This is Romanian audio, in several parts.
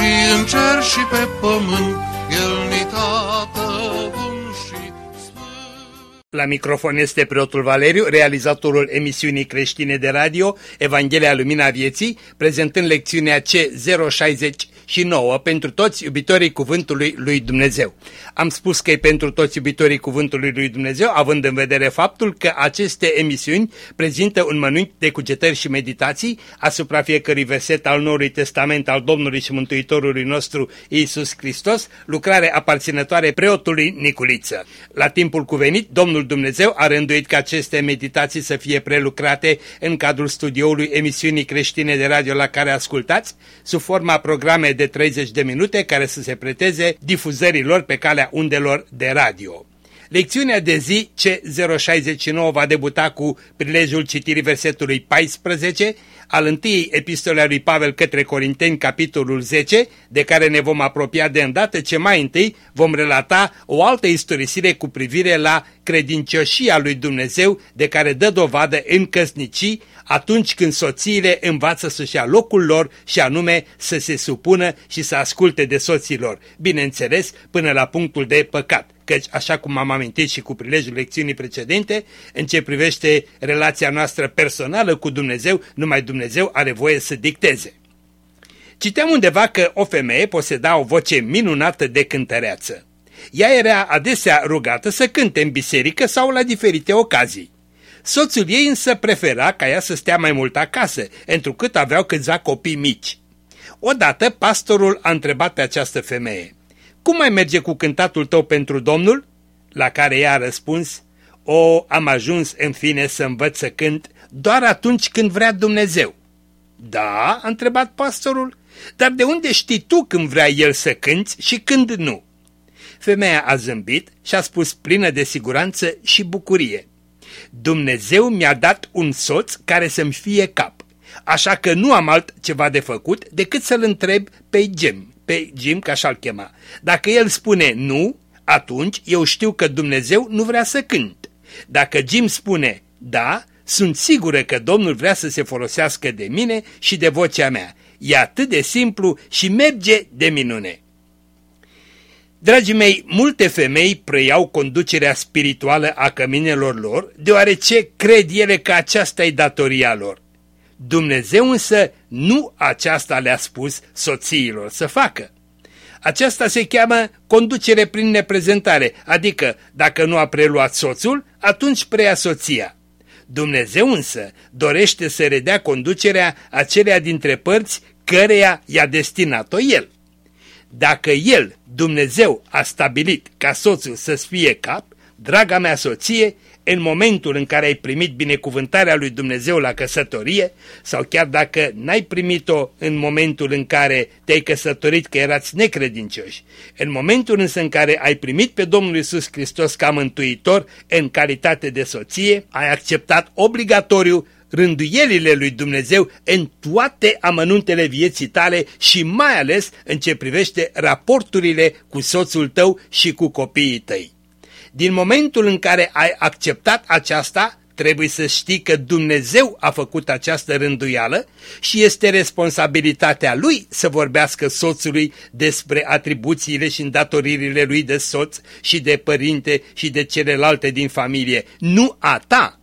și în cer și pe pământ, El ni tată bun și sfânt. La microfon este preotul Valeriu, realizatorul emisiunii creștine de radio Evanghelia Lumina Vieții, prezentând lecțiunea C060 și nouă pentru toți iubitorii Cuvântului lui Dumnezeu. Am spus că e pentru toți iubitorii Cuvântului lui Dumnezeu, având în vedere faptul că aceste emisiuni prezintă un mănânc de cugetări și meditații asupra fiecărui verset al Noului Testament al Domnului și Mântuitorului nostru Iisus Hristos, lucrare aparținătoare preotului Niculiță. La timpul cuvenit, Domnul Dumnezeu a rânduit ca aceste meditații să fie prelucrate în cadrul studioului emisiunii creștine de radio la care ascultați, sub forma programe de 30 de minute care să se preteze difuzărilor pe calea undelor de radio. Lecțiunea de zi C069 va debuta cu prilejul citirii versetului 14 al întâiei epistole a lui Pavel către Corinteni, capitolul 10, de care ne vom apropia de îndată ce mai întâi vom relata o altă istorisire cu privire la credincioșia lui Dumnezeu de care dă dovadă în căsnicii atunci când soțiile învață să-și ia locul lor și anume să se supună și să asculte de soților, bineînțeles până la punctul de păcat căci, așa cum am amintit și cu prilejul lecțiunii precedente, în ce privește relația noastră personală cu Dumnezeu, numai Dumnezeu are voie să dicteze. Citeam undeva că o femeie poseda o voce minunată de cântăreață. Ea era adesea rugată să cânte în biserică sau la diferite ocazii. Soțul ei însă prefera ca ea să stea mai mult acasă, întrucât aveau câțiva copii mici. Odată pastorul a întrebat pe această femeie, Cum mai merge cu cântatul tău pentru Domnul? La care ea a răspuns, O, am ajuns în fine să învăț să cânt doar atunci când vrea Dumnezeu. Da, a întrebat pastorul, dar de unde știi tu când vrea el să cânți și când nu? Femeia a zâmbit și a spus plină de siguranță și bucurie. Dumnezeu mi-a dat un soț care să-mi fie cap, așa că nu am altceva de făcut decât să-l întreb pe Jim, pe Jim, ca așa-l chema. Dacă el spune nu, atunci eu știu că Dumnezeu nu vrea să cânt. Dacă Jim spune da, sunt sigură că Domnul vrea să se folosească de mine și de vocea mea. E atât de simplu și merge de minune. Dragii mei, multe femei preiau conducerea spirituală a căminelor lor, deoarece cred ele că aceasta e datoria lor. Dumnezeu însă nu aceasta le-a spus soțiilor să facă. Aceasta se cheamă conducere prin neprezentare, adică dacă nu a preluat soțul, atunci preia soția. Dumnezeu însă dorește să redea conducerea acelea dintre părți căreia i-a destinat-o El. Dacă El, Dumnezeu, a stabilit ca soțul să-ți fie cap, draga mea soție, în momentul în care ai primit binecuvântarea lui Dumnezeu la căsătorie, sau chiar dacă n-ai primit-o în momentul în care te-ai căsătorit că erați necredincioși, în momentul însă în care ai primit pe Domnul Isus Hristos ca mântuitor în calitate de soție, ai acceptat obligatoriu rânduielile lui Dumnezeu în toate amănuntele vieții tale și mai ales în ce privește raporturile cu soțul tău și cu copiii tăi. Din momentul în care ai acceptat aceasta, trebuie să știi că Dumnezeu a făcut această rânduială și este responsabilitatea lui să vorbească soțului despre atribuțiile și îndatoririle lui de soț și de părinte și de celelalte din familie, nu a ta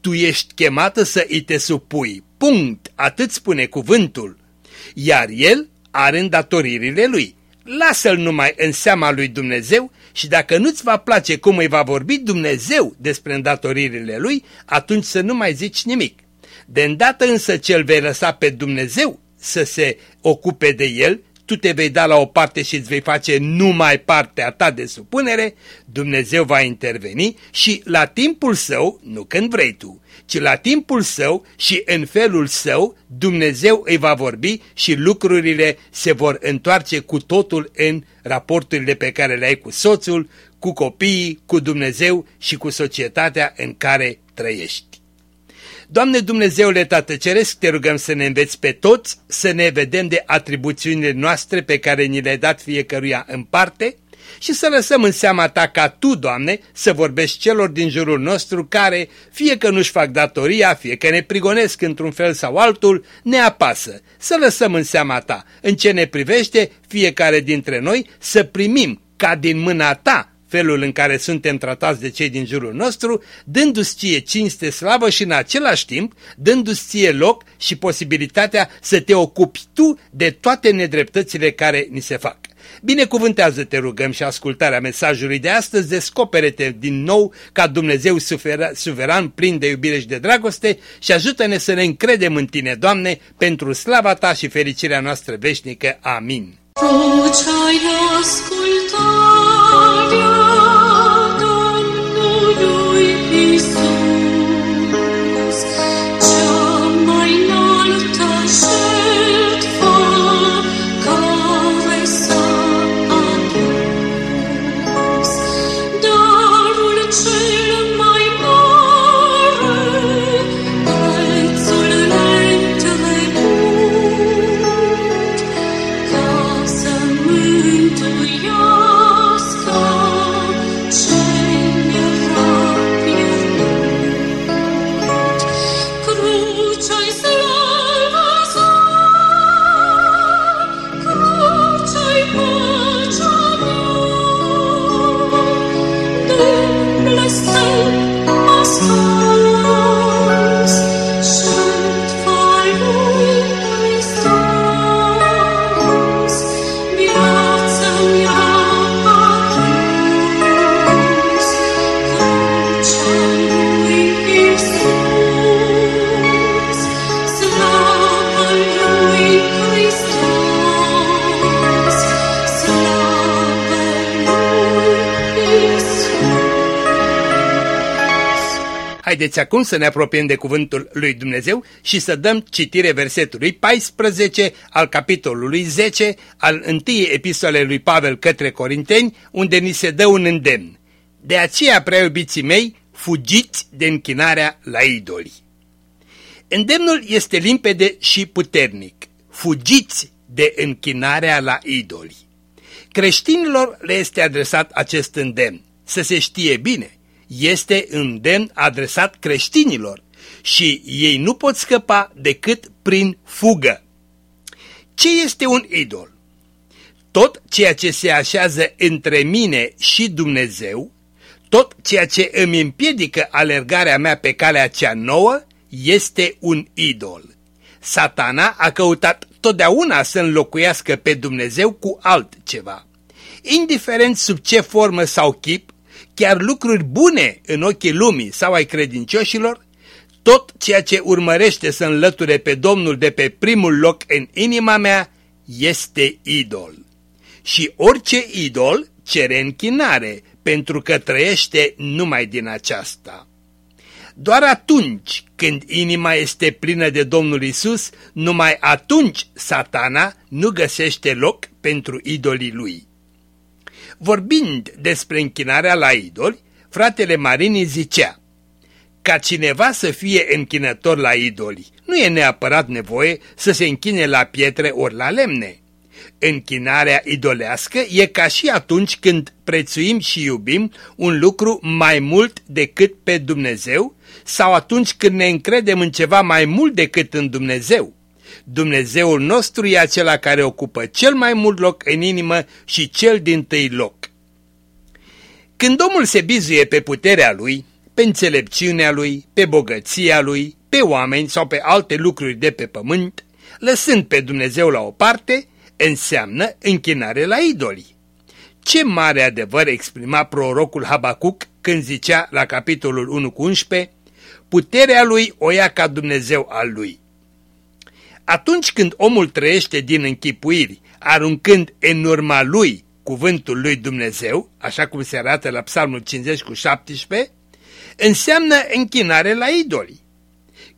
tu ești chemată să îi te supui. Punct. Atât spune cuvântul. Iar el are îndatoririle lui. Lasă-l numai în seama lui Dumnezeu și dacă nu-ți va place cum îi va vorbi Dumnezeu despre îndatoririle lui, atunci să nu mai zici nimic. De îndată însă ce îl vei lăsa pe Dumnezeu să se ocupe de el, tu te vei da la o parte și îți vei face numai partea ta de supunere, Dumnezeu va interveni și la timpul său, nu când vrei tu, ci la timpul său și în felul său, Dumnezeu îi va vorbi și lucrurile se vor întoarce cu totul în raporturile pe care le ai cu soțul, cu copiii, cu Dumnezeu și cu societatea în care trăiești. Doamne Dumnezeule Tată Ceresc, te rugăm să ne înveți pe toți, să ne vedem de atribuțiunile noastre pe care ni le-ai dat fiecăruia în parte și să lăsăm în seama Ta ca Tu, Doamne, să vorbești celor din jurul nostru care, fie că nu-și fac datoria, fie că ne prigonesc într-un fel sau altul, ne apasă. Să lăsăm în seama Ta, în ce ne privește fiecare dintre noi, să primim ca din mâna Ta felul în care suntem tratați de cei din jurul nostru, dându-ți ție cinste, slavă și în același timp dându-ți ție loc și posibilitatea să te ocupi tu de toate nedreptățile care ni se fac. Binecuvântează, te rugăm și ascultarea mesajului de astăzi, descopere-te din nou ca Dumnezeu suveran, plin de iubire și de dragoste și ajută-ne să ne încredem în Tine, Doamne, pentru slava Ta și fericirea noastră veșnică. Amin. Tu ce-ai Haideți acum să ne apropiem de cuvântul lui Dumnezeu și să dăm citire versetului 14 al capitolului 10 al întâiei epistole lui Pavel către Corinteni, unde ni se dă un îndemn. De aceea, prea iubiții mei, fugiți de închinarea la idoli. Îndemnul este limpede și puternic. Fugiți de închinarea la idoli. Creștinilor le este adresat acest îndemn, să se știe bine este îndemn adresat creștinilor și ei nu pot scăpa decât prin fugă. Ce este un idol? Tot ceea ce se așează între mine și Dumnezeu, tot ceea ce îmi împiedică alergarea mea pe calea cea nouă, este un idol. Satana a căutat totdeauna să înlocuiască pe Dumnezeu cu altceva. Indiferent sub ce formă sau chip, chiar lucruri bune în ochii lumii sau ai credincioșilor, tot ceea ce urmărește să înlăture pe Domnul de pe primul loc în inima mea este idol. Și orice idol cere închinare, pentru că trăiește numai din aceasta. Doar atunci când inima este plină de Domnul Isus, numai atunci satana nu găsește loc pentru idolii lui. Vorbind despre închinarea la idoli, fratele Marini zicea, ca cineva să fie închinător la idoli, nu e neapărat nevoie să se închine la pietre ori la lemne. Închinarea idolească e ca și atunci când prețuim și iubim un lucru mai mult decât pe Dumnezeu sau atunci când ne încredem în ceva mai mult decât în Dumnezeu. Dumnezeul nostru e acela care ocupă cel mai mult loc în inimă și cel din tâi loc. Când omul se bizuie pe puterea lui, pe înțelepciunea lui, pe bogăția lui, pe oameni sau pe alte lucruri de pe pământ, lăsând pe Dumnezeu la o parte, înseamnă închinare la idoli. Ce mare adevăr exprima prorocul Habacuc când zicea la capitolul 1 cu 11, puterea lui o ia ca Dumnezeu al lui. Atunci când omul trăiește din închipuiri, aruncând în urma lui cuvântul lui Dumnezeu, așa cum se arată la Psalmul 50 cu 17, înseamnă închinare la idoli.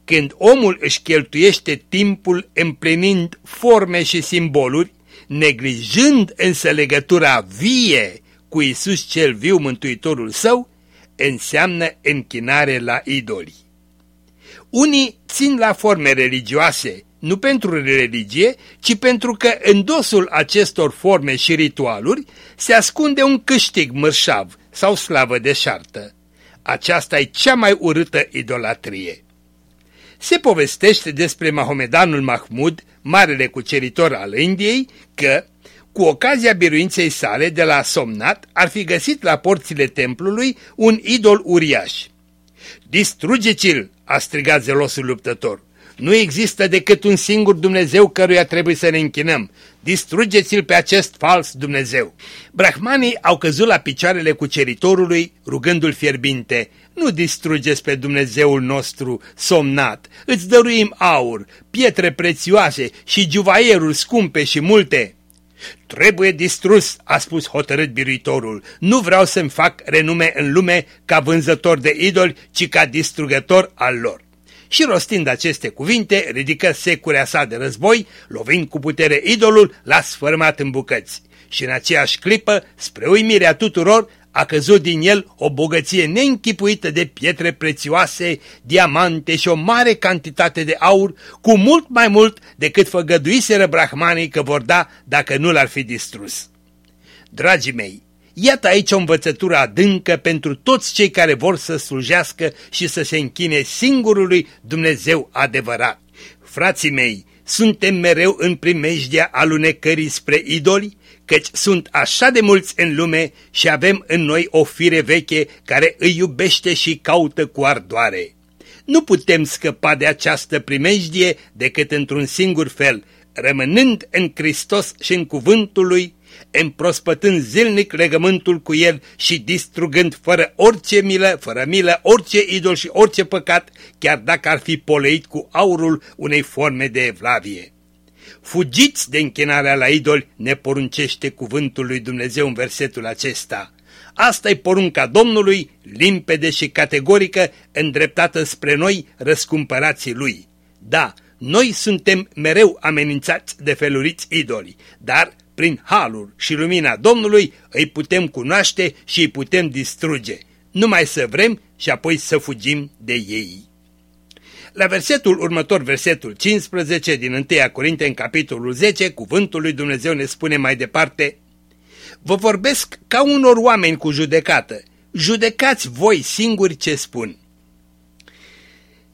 Când omul își cheltuiește timpul împlinind forme și simboluri, neglijând însă legătura vie cu Isus cel viu mântuitorul său, înseamnă închinare la idoli. Unii țin la forme religioase, nu pentru religie, ci pentru că în dosul acestor forme și ritualuri se ascunde un câștig mărșav sau slavă deșartă. Aceasta e cea mai urâtă idolatrie. Se povestește despre Mahomedanul Mahmud, marele cuceritor al Indiei, că, cu ocazia biruinței sale de la Somnat, ar fi găsit la porțile templului un idol uriaș. Distrugeți-l, a strigat zelosul luptător. Nu există decât un singur Dumnezeu căruia trebuie să ne închinăm. Distrugeți-l pe acest fals Dumnezeu. Brahmanii au căzut la picioarele cuceritorului, rugându-l fierbinte, nu distrugeți pe Dumnezeul nostru somnat, îți dăruim aur, pietre prețioase și juvaieruri scumpe și multe. Trebuie distrus, a spus hotărât biruitorul. Nu vreau să-mi fac renume în lume ca vânzător de idoli, ci ca distrugător al lor. Și rostind aceste cuvinte, ridică securea sa de război, lovind cu putere idolul, l-a sfărmat în bucăți. Și în aceeași clipă, spre uimirea tuturor, a căzut din el o bogăție neînchipuită de pietre prețioase, diamante și o mare cantitate de aur, cu mult mai mult decât făgăduiseră brahmanii că vor da dacă nu l-ar fi distrus. Dragii mei, iată aici o învățătură adâncă pentru toți cei care vor să slujească și să se închine singurului Dumnezeu adevărat. Frații mei, suntem mereu în primejdia alunecării spre idoli, căci sunt așa de mulți în lume și avem în noi o fire veche care îi iubește și caută cu ardoare. Nu putem scăpa de această primejdie decât într-un singur fel, rămânând în Hristos și în cuvântul Lui, împrospătând zilnic legământul cu El și distrugând fără orice milă, fără milă, orice idol și orice păcat, chiar dacă ar fi poleit cu aurul unei forme de evlavie. Fugiți de închinarea la idol, ne poruncește cuvântul lui Dumnezeu în versetul acesta. Asta e porunca Domnului, limpede și categorică, îndreptată spre noi, răscumpărații Lui. Da, noi suntem mereu amenințați de feluriți idoli, dar prin halul și lumina Domnului îi putem cunoaște și îi putem distruge, numai să vrem și apoi să fugim de ei. La versetul următor, versetul 15 din 1 Corinteni, capitolul 10, cuvântul lui Dumnezeu ne spune mai departe Vă vorbesc ca unor oameni cu judecată, judecați voi singuri ce spun.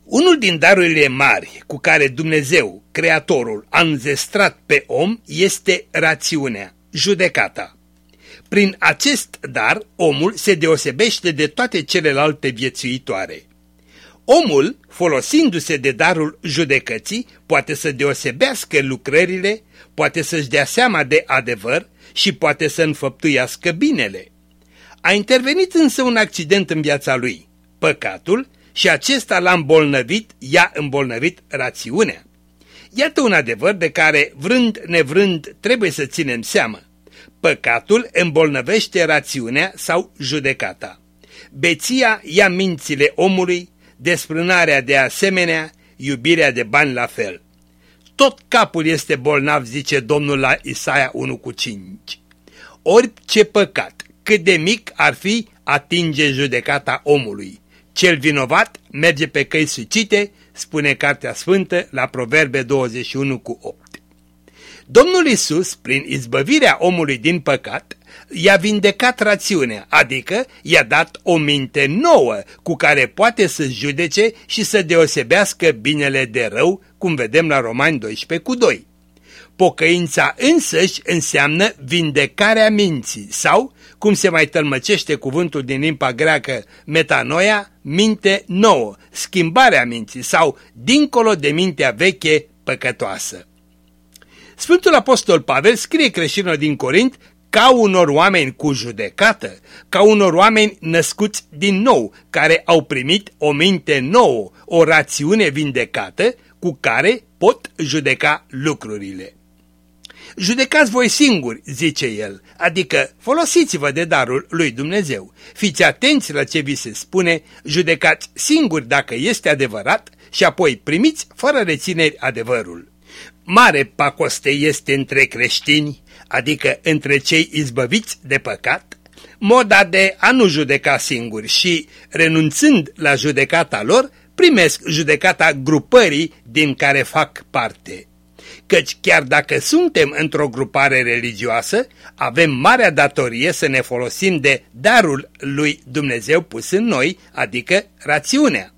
Unul din darurile mari cu care Dumnezeu, Creatorul, a înzestrat pe om este rațiunea, judecata. Prin acest dar, omul se deosebește de toate celelalte viețuitoare. Omul, folosindu-se de darul judecății, poate să deosebească lucrările, poate să-și dea seama de adevăr și poate să înfăptuiască binele. A intervenit însă un accident în viața lui, păcatul, și acesta l-a îmbolnăvit, i-a îmbolnăvit rațiunea. Iată un adevăr de care, vrând nevrând, trebuie să ținem seamă. Păcatul îmbolnăvește rațiunea sau judecata. Beția ia mințile omului, Desprânarea de asemenea, iubirea de bani la fel. Tot capul este bolnav, zice Domnul la Isaia 1 cu 5. Orice păcat, cât de mic ar fi, atinge judecata omului. Cel vinovat merge pe căi sucite, spune Cartea Sfântă la Proverbe 21 cu 8. Domnul Isus, prin izbăvirea omului din păcat, i-a vindecat rațiunea, adică i-a dat o minte nouă cu care poate să judece și să deosebească binele de rău, cum vedem la Romani 12 cu 2. Pocăința însăși înseamnă vindecarea minții sau, cum se mai tălmăcește cuvântul din limba greacă, metanoia, minte nouă, schimbarea minții sau dincolo de mintea veche păcătoasă. Sfântul Apostol Pavel scrie creștinilor din Corint ca unor oameni cu judecată, ca unor oameni născuți din nou, care au primit o minte nouă, o rațiune vindecată cu care pot judeca lucrurile. Judecați voi singuri, zice el, adică folosiți-vă de darul lui Dumnezeu. Fiți atenți la ce vi se spune, judecați singuri dacă este adevărat și apoi primiți fără rețineri adevărul. Mare pacoste este între creștini, adică între cei izbăviți de păcat, moda de a nu judeca singuri și, renunțând la judecata lor, primesc judecata grupării din care fac parte. Căci chiar dacă suntem într-o grupare religioasă, avem marea datorie să ne folosim de darul lui Dumnezeu pus în noi, adică rațiunea.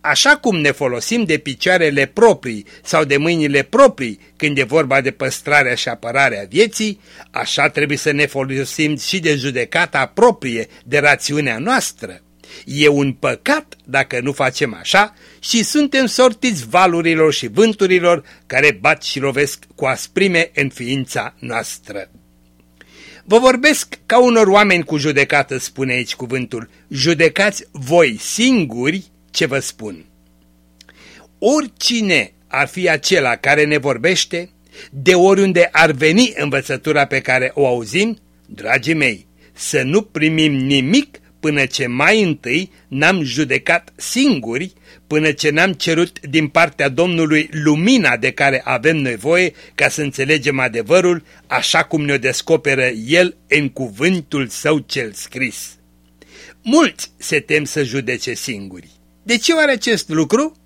Așa cum ne folosim de picioarele proprii sau de mâinile proprii când e vorba de păstrarea și apărarea vieții, așa trebuie să ne folosim și de judecata proprie, de rațiunea noastră. E un păcat dacă nu facem așa și suntem sortiți valurilor și vânturilor care bat și lovesc cu asprime în ființa noastră. Vă vorbesc ca unor oameni cu judecată, spune aici cuvântul, judecați voi singuri ce vă spun. Oricine ar fi acela care ne vorbește, de oriunde ar veni învățătura pe care o auzim, dragii mei, să nu primim nimic până ce mai întâi n-am judecat singuri, până ce n-am cerut din partea Domnului lumina de care avem nevoie ca să înțelegem adevărul așa cum ne-o descoperă El în cuvântul Său cel scris. Mulți se tem să judece singuri. De ce oare acest lucru?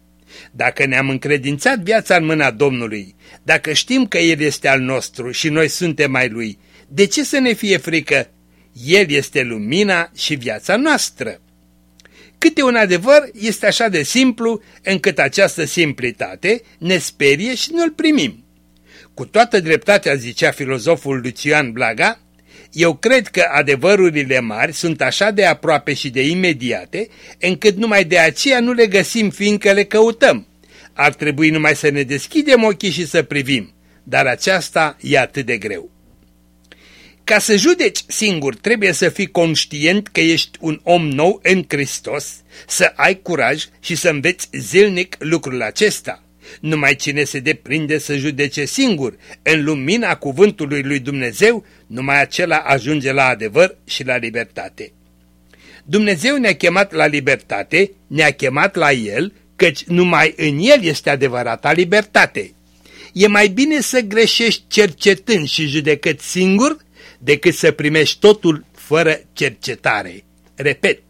Dacă ne-am încredințat viața în mâna Domnului, dacă știm că El este al nostru și noi suntem mai Lui, de ce să ne fie frică? El este lumina și viața noastră. Câte un adevăr este așa de simplu încât această simplitate ne sperie și nu-l primim. Cu toată dreptatea, zicea filozoful Lucian Blaga, eu cred că adevărurile mari sunt așa de aproape și de imediate, încât numai de aceea nu le găsim fiindcă le căutăm. Ar trebui numai să ne deschidem ochii și să privim, dar aceasta e atât de greu. Ca să judeci singur, trebuie să fii conștient că ești un om nou în Hristos, să ai curaj și să înveți zilnic lucrul acesta. Numai cine se deprinde să judece singur, în lumina cuvântului lui Dumnezeu, numai acela ajunge la adevăr și la libertate. Dumnezeu ne-a chemat la libertate, ne-a chemat la El, căci numai în El este adevărata libertate. E mai bine să greșești cercetând și judecând singur, decât să primești totul fără cercetare. Repet,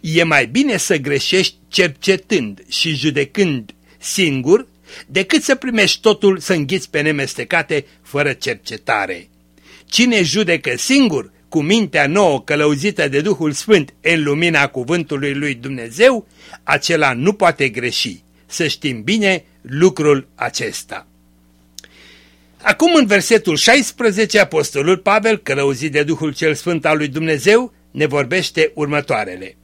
e mai bine să greșești cercetând și judecând singur, decât să primești totul să înghiți pe nemestecate fără cercetare. Cine judecă singur, cu mintea nouă călăuzită de Duhul Sfânt în lumina cuvântului lui Dumnezeu, acela nu poate greși. Să știm bine lucrul acesta. Acum în versetul 16, apostolul Pavel, călăuzit de Duhul cel Sfânt al lui Dumnezeu, ne vorbește următoarele.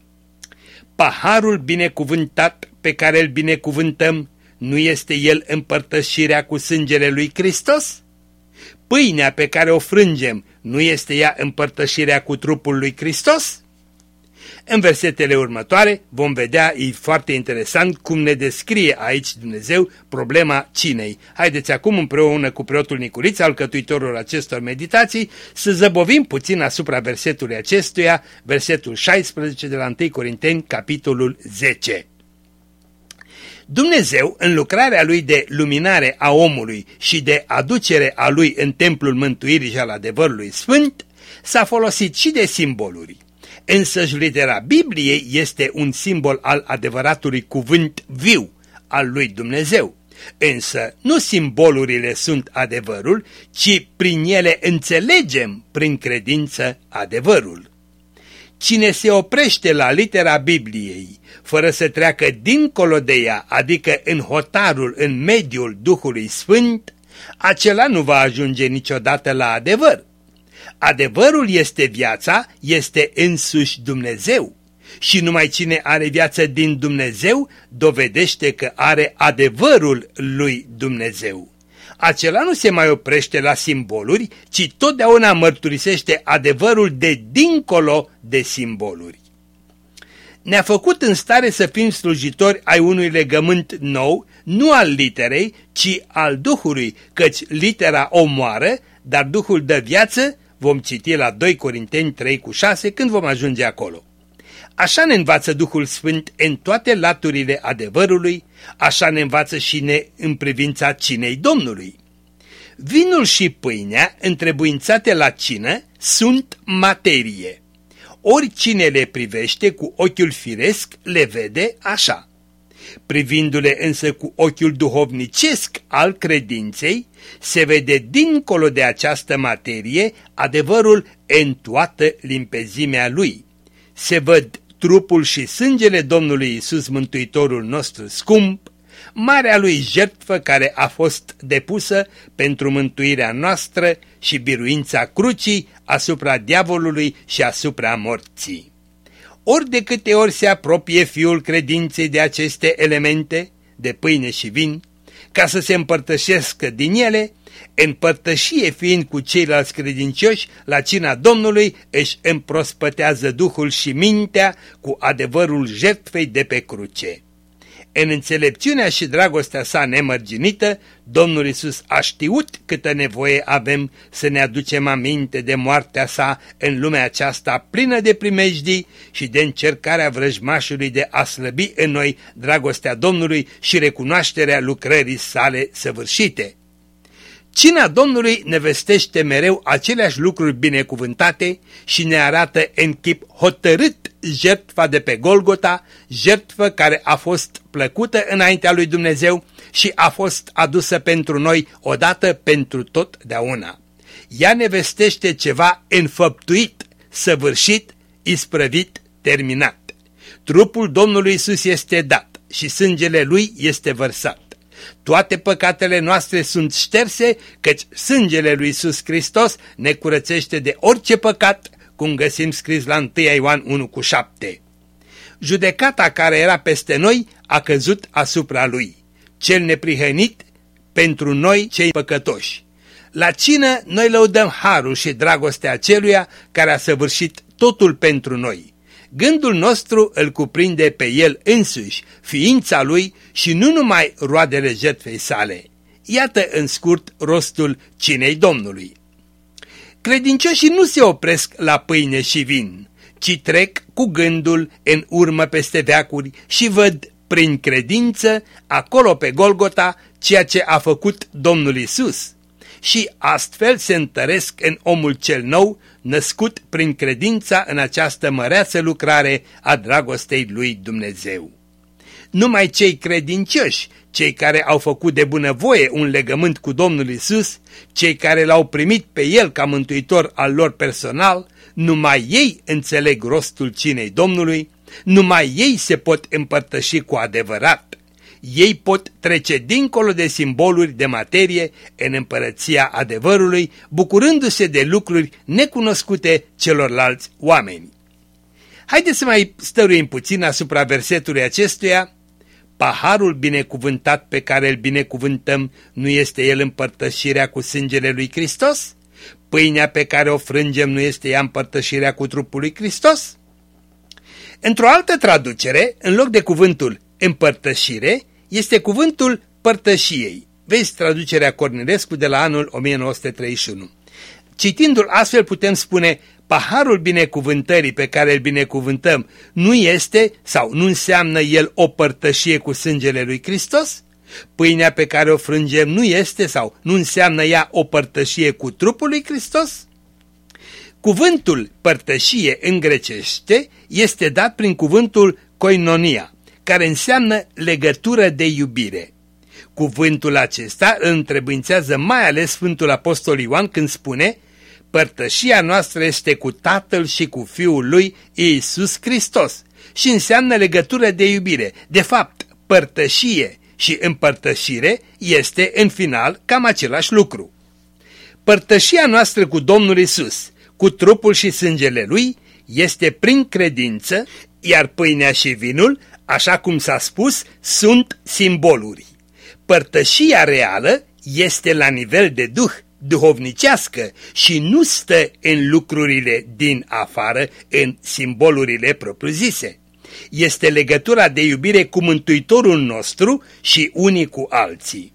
Paharul binecuvântat pe care îl binecuvântăm nu este el împărtășirea cu sângele lui Hristos? Pâinea pe care o frângem, nu este ea împărtășirea cu trupul lui Hristos? În versetele următoare vom vedea, e foarte interesant, cum ne descrie aici Dumnezeu problema cinei. Haideți acum împreună cu preotul Nicuriț, alcătuitorul acestor meditații, să zăbovim puțin asupra versetului acestuia, versetul 16 de la 1 Corinteni, capitolul 10. Dumnezeu, în lucrarea lui de luminare a omului și de aducere a lui în templul mântuirii și al adevărului sfânt, s-a folosit și de simboluri. Însăși litera Bibliei este un simbol al adevăratului cuvânt viu al lui Dumnezeu. Însă nu simbolurile sunt adevărul, ci prin ele înțelegem prin credință adevărul. Cine se oprește la litera Bibliei, fără să treacă dincolo de ea, adică în hotarul, în mediul Duhului Sfânt, acela nu va ajunge niciodată la adevăr. Adevărul este viața, este însuși Dumnezeu. Și numai cine are viață din Dumnezeu dovedește că are adevărul lui Dumnezeu. Acela nu se mai oprește la simboluri, ci totdeauna mărturisește adevărul de dincolo de simboluri. ne-a făcut în stare să fim slujitori ai unui legământ nou, nu al literei, ci al Duhului, căci litera omoară, dar Duhul dă viață, vom citi la 2 Corinteni 3 cu 6 când vom ajunge acolo. Așa ne învață Duhul Sfânt în toate laturile adevărului, așa ne învață și ne în privința cinei Domnului. Vinul și pâinea, întrebuințate la cină, sunt materie. Oricine le privește cu ochiul firesc, le vede așa. Privindu-le însă cu ochiul duhovnicesc al credinței, se vede dincolo de această materie adevărul în toată limpezimea lui. Se văd trupul și sângele Domnului Isus Mântuitorul nostru scump, marea lui jertfă care a fost depusă pentru mântuirea noastră și biruința crucii asupra diavolului și asupra morții. Ori de câte ori se apropie fiul credinței de aceste elemente, de pâine și vin, ca să se împărtășească din ele, în părtășie fiind cu ceilalți credincioși, la cina Domnului își împrospătează Duhul și mintea cu adevărul jertfei de pe cruce. În înțelepciunea și dragostea sa nemărginită, Domnul Isus a știut câtă nevoie avem să ne aducem aminte de moartea sa în lumea aceasta plină de primejdii și de încercarea vrăjmașului de a slăbi în noi dragostea Domnului și recunoașterea lucrării sale săvârșite. Cina Domnului ne vestește mereu aceleași lucruri binecuvântate și ne arată în chip hotărât jertfa de pe Golgota, jertfă care a fost plăcută înaintea lui Dumnezeu și a fost adusă pentru noi odată pentru totdeauna. Ea ne vestește ceva înfăptuit, săvârșit, isprăvit, terminat. Trupul Domnului Isus este dat și sângele Lui este vărsat. Toate păcatele noastre sunt șterse, căci sângele lui Iisus Hristos ne curățește de orice păcat, cum găsim scris la 1 Ioan 1 cu 7. Judecata care era peste noi a căzut asupra lui, cel neprihănit pentru noi cei păcătoși. La cină noi lăudăm harul și dragostea aceluia care a săvârșit totul pentru noi. Gândul nostru îl cuprinde pe el însuși, ființa lui și nu numai roadele jertfei sale. Iată în scurt rostul cinei Domnului. Credincioșii nu se opresc la pâine și vin, ci trec cu gândul în urmă peste veacuri și văd prin credință acolo pe Golgota ceea ce a făcut Domnul Isus. Și astfel se întăresc în omul cel nou, născut prin credința în această măreață lucrare a dragostei lui Dumnezeu. Numai cei credincioși, cei care au făcut de bunăvoie un legământ cu Domnul Isus, cei care l-au primit pe El ca mântuitor al lor personal, numai ei înțeleg rostul cinei Domnului, numai ei se pot împărtăși cu adevărat. Ei pot trece dincolo de simboluri de materie în împărăția adevărului, bucurându-se de lucruri necunoscute celorlalți oameni. Haideți să mai stăruim puțin asupra versetului acestuia, paharul binecuvântat pe care îl binecuvântăm nu este el împărtășirea cu sângele lui Hristos? Pâinea pe care o frângem nu este ea împărtășirea cu trupul lui Hristos? Într-o altă traducere, în loc de cuvântul împărtășire, este cuvântul părtășiei. Vezi traducerea Cornilescu de la anul 1931. Citindu-l astfel putem spune paharul binecuvântării pe care îl binecuvântăm nu este sau nu înseamnă el o părtășie cu sângele lui Hristos? Pâinea pe care o frângem nu este sau nu înseamnă ea o părtășie cu trupul lui Hristos? Cuvântul părtășie în grecește este dat prin cuvântul koinonia, care înseamnă legătură de iubire. Cuvântul acesta îl întrebințează mai ales Sfântul Apostol Ioan când spune Părtășia noastră este cu Tatăl și cu Fiul lui Iisus Hristos și înseamnă legătură de iubire. De fapt, părtășie și împărtășire este în final cam același lucru. Părtășia noastră cu Domnul Isus, cu trupul și sângele Lui, este prin credință, iar pâinea și vinul, așa cum s-a spus, sunt simboluri. Părtășia reală este la nivel de duh, duhovnicească și nu stă în lucrurile din afară, în simbolurile propriu-zise. este legătura de iubire cu Mântuitorul nostru și unii cu alții.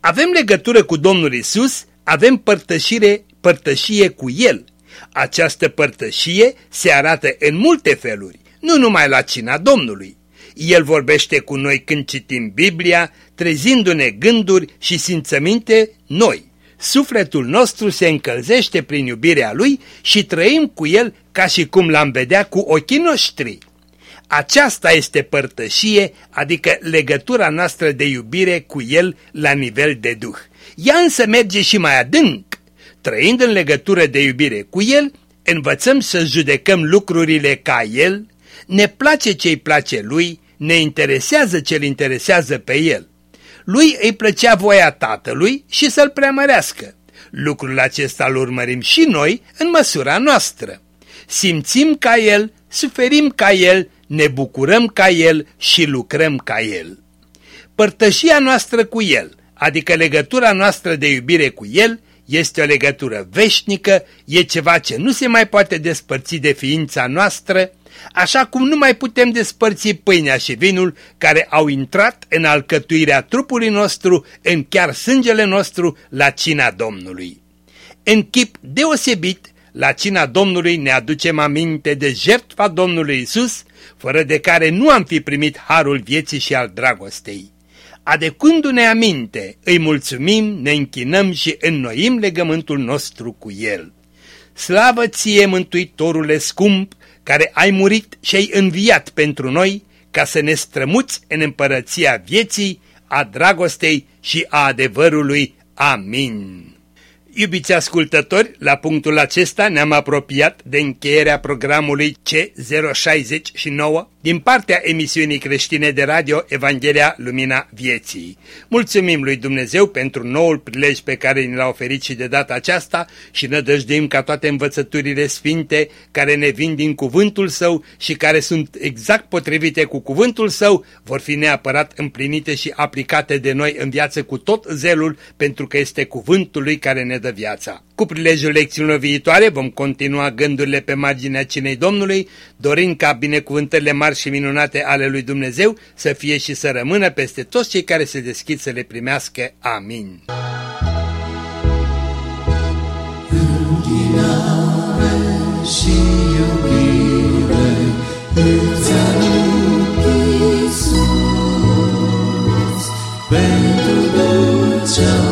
Avem legătură cu Domnul Isus, avem părtășire, părtășie cu El. Această părtășie se arată în multe feluri, nu numai la cina Domnului. El vorbește cu noi când citim Biblia, trezindu-ne gânduri și simțăminte noi. Sufletul nostru se încălzește prin iubirea Lui și trăim cu El ca și cum l-am vedea cu ochii noștri. Aceasta este părtășie, adică legătura noastră de iubire cu El la nivel de Duh. Ea însă merge și mai adânc. Trăind în legătură de iubire cu El, învățăm să judecăm lucrurile ca El, ne place ce-i place Lui, ne interesează ce-L interesează pe El. Lui îi plăcea voia Tatălui și să-L preamărească. Lucrul acesta îl urmărim și noi în măsura noastră. Simțim ca El, suferim ca El, ne bucurăm ca El și lucrăm ca El. Părtășia noastră cu El, adică legătura noastră de iubire cu El, este o legătură veșnică, e ceva ce nu se mai poate despărți de ființa noastră, așa cum nu mai putem despărți pâinea și vinul care au intrat în alcătuirea trupului nostru, în chiar sângele nostru, la cina Domnului. În chip deosebit, la cina Domnului ne aducem aminte de jertfa Domnului Isus, fără de care nu am fi primit harul vieții și al dragostei. Adecându-ne aminte, îi mulțumim, ne închinăm și înnoim legământul nostru cu El. Slavă ție, Mântuitorule scump, care ai murit și ai înviat pentru noi, ca să ne strămuți în împărăția vieții, a dragostei și a adevărului. Amin. Iubiți ascultători, la punctul acesta ne-am apropiat de încheierea programului C069 din partea emisiunii creștine de radio Evanghelia Lumina Vieții. Mulțumim lui Dumnezeu pentru noul prilej pe care ni l-a oferit și de data aceasta și nădăjduim ca toate învățăturile sfinte care ne vin din cuvântul său și care sunt exact potrivite cu cuvântul său vor fi neapărat împlinite și aplicate de noi în viață cu tot zelul pentru că este cuvântul lui care ne dă viața. Cu prilejul lecțiilor viitoare vom continua gândurile pe marginea cinei Domnului, dorind ca binecuvântările mari și minunate ale lui Dumnezeu să fie și să rămână peste toți cei care se deschid să le primească. Amin. și iubire îți pentru dulcea Pentru tine, har